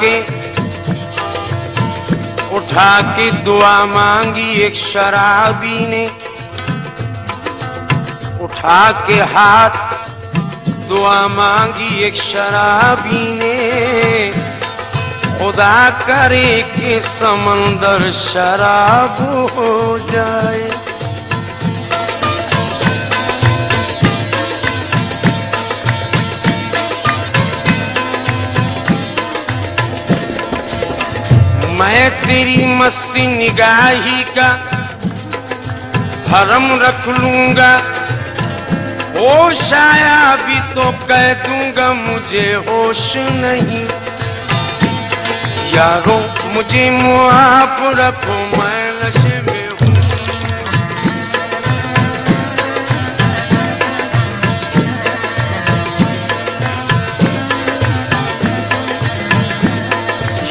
کے اٹھا کے دعا مانگی، ایک شرابی نے اٹھا کے ہاتھ دعا مانگی، ایک شرابی نے خدا کرے کہ سمندر شراب ہو جائے۔ میں تیری مستی نگاہی کا حرم رکھ لوں گا۔ ہوش آیا بھی تو کہہ دوں گا، مجھے ہوش نہیں۔ یارو، مجھے معاف رکھو، میں نشے میں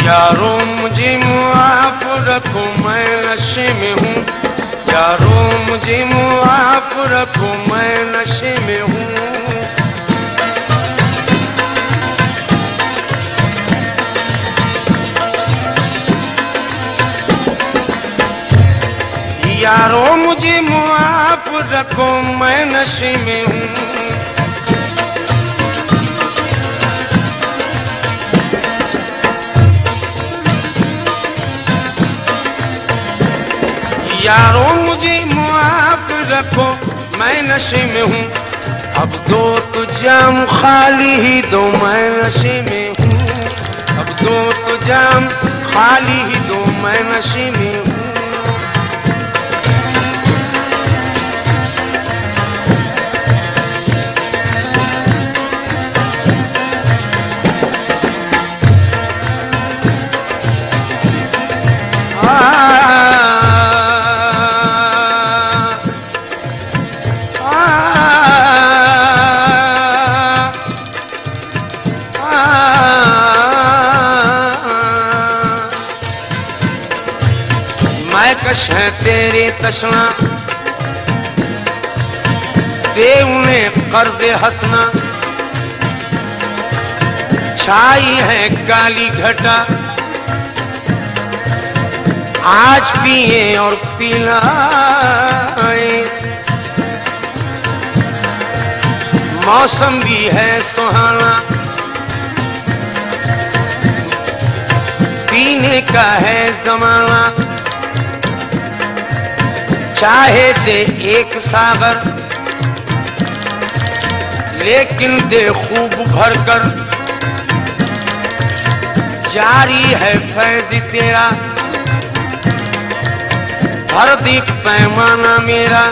یارو مجھے معاف رکھو، میں نشے میں ہوں۔ یارو مجھے معاف رکھو، میں نشے میں ہوں۔ یارو مجھے معاف رکھو، میں نشے میں ہوں۔ یارو مجھے معاف رکھو، میں نشے میں ہوں۔ اب دو تو جام خالی ہی دو، میں نشے میں ہوں۔ اب دو تو جام خالی ہی دو، میں نشے میں ہوں۔ ہے تیرے تشنا دے انہیں قرض ہسنا چھائی ہے کالی گھٹا آج پیے اور پیلا موسم بھی ہے سہانا پینے کا ہے زمانہ چاہے دے ایک ساغر، لیکن دے خوب بھر کر۔ جاری ہے فیض تیرا، ہر دیکھ پیمانہ میرا۔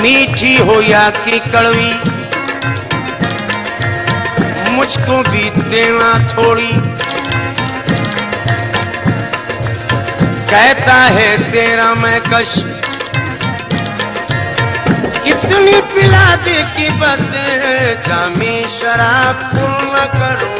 میٹھی ہو یا کہ کڑوی، مجھ کو بھی دینا تھوڑی۔ کہتا ہے تیرا میں کش۔ کتنی پلا دے کی بس جامی شراب تم نہ کروں۔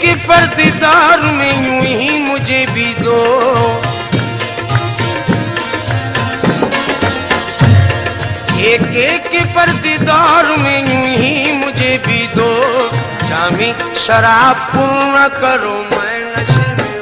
ایک پردیدار میں یوں ہی مجھے بھی دو۔ ایک ایک پردیدار میں یوں ہی مجھے بھی دو۔ جامی شراب پورا کرو، میں نشے میں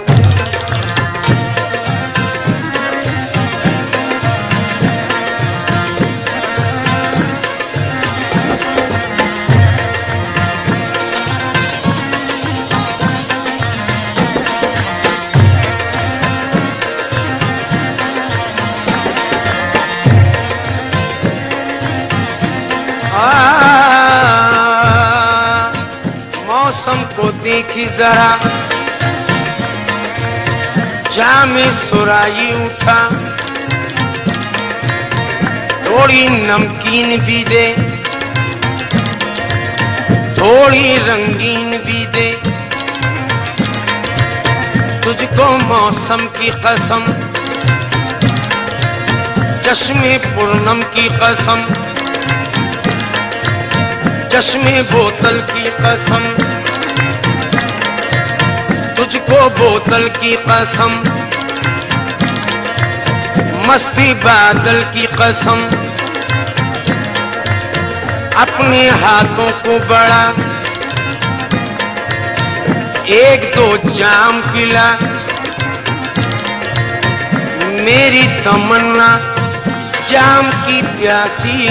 کو ذرا۔ جام سرائی اٹھا۔ تھوڑی نمکین بھی دے۔ تھوڑی رنگین بھی دے۔ تجھ کو موسم کی قسم۔ چشم پورنم کی قسم۔ چشمے بوتل کی قسم۔ کو بوتل کی قسم۔ مستی بادل کی قسم۔ اپنے ہاتھوں کو بڑا ایک دو جام پلا۔ میری تمنا۔ جام کی پیاسی۔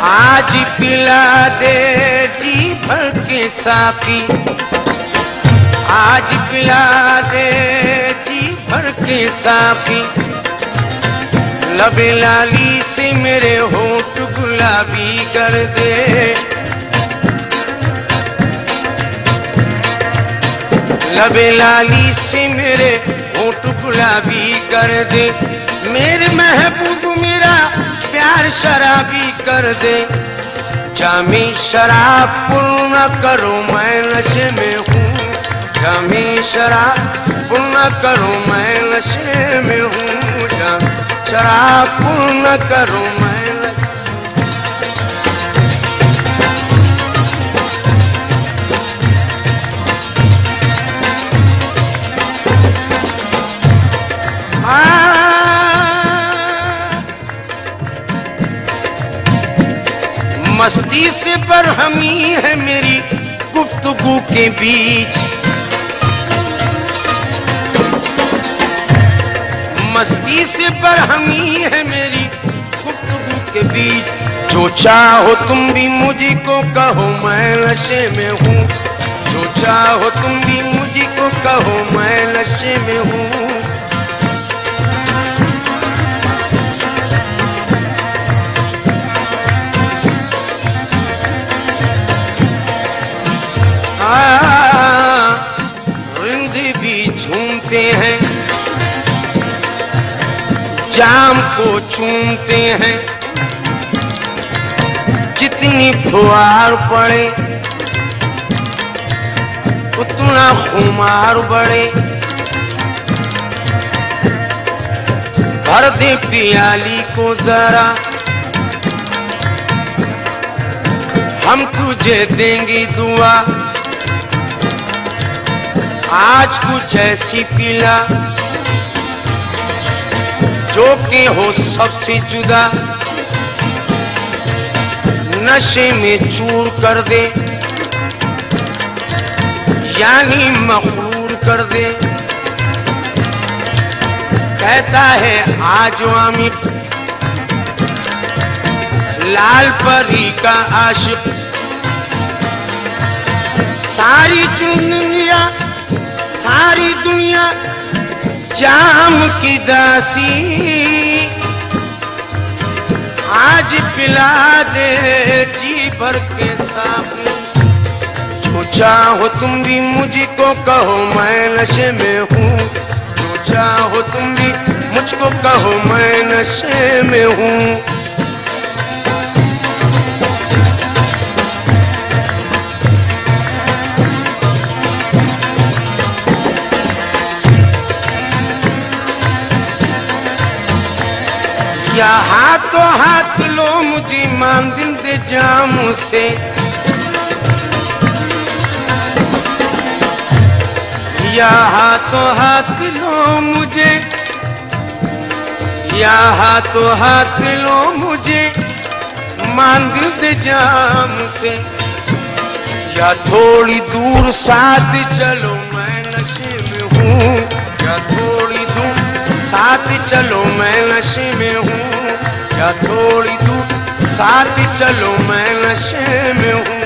آج پلا دے جی بھر کے ساقی آج پلا دے جی بھر کے ساقی لب لالی سے میرے ہوٹ گلابی کر دے۔ لب لالی سے میرے ہوٹ گلابی کر دے۔ میرے محبوب میرا پیار شرابی کر دے۔ جامی شراب پل نہ کرو میں نشے میں ہوں۔ جامی شراب پل نہ کرو میں نشے میں ہوں جام شراب پل نہ کرو میں ہاں۔ مستی سے برہمی ہے میری گفتگو کے بیچ۔ مستی سے برہمی ہے میری گفتگو کے بیچ۔ جو چاہو تم بھی مجھ کو کہو، میں نشے میں ہوں۔ جو چاہو تم بھی مجھ کو کہو، میں نشے میں ہوں۔ جام کو چومتے ہیں۔ جتنی پھوار پڑے، اتنا خمار بڑھے۔ بھر دے پیالی کو ذرا ہم تجھے دیں گے دعا۔ آج کچھ ایسی پیلا جو کہ ہو سب سے جدا، نشے میں چور کر دے یعنی مغرور کر دے۔ کہتا ہے آج عامر لال پری کا عاشق۔ ساری دنیا ساری دنیا جام کی داسی آج پلا دے جی بھر کے سامنے۔ جو چاہو تم بھی مجھ کو کہو میں نشے میں ہوں۔ جو چاہو تم بھی مجھ کو کہو میں نشے میں ہوں۔ یا ہاتھوں ہاتھ لو مجھے مان دل دے جام سے۔ یا ہاتھوں ہاتھ لو مجھے۔ یا ہاتھوں ہاتھ لو مجھے مان دل دے جام سے۔ یا تھوڑی دور ساتھ چلو، میں نشے میں ہوں۔ یا تھوڑی دور ساتھ چلو میں نشے میں ہوں یا تھوڑی دور ساتھ چلو میں نشے میں ہوں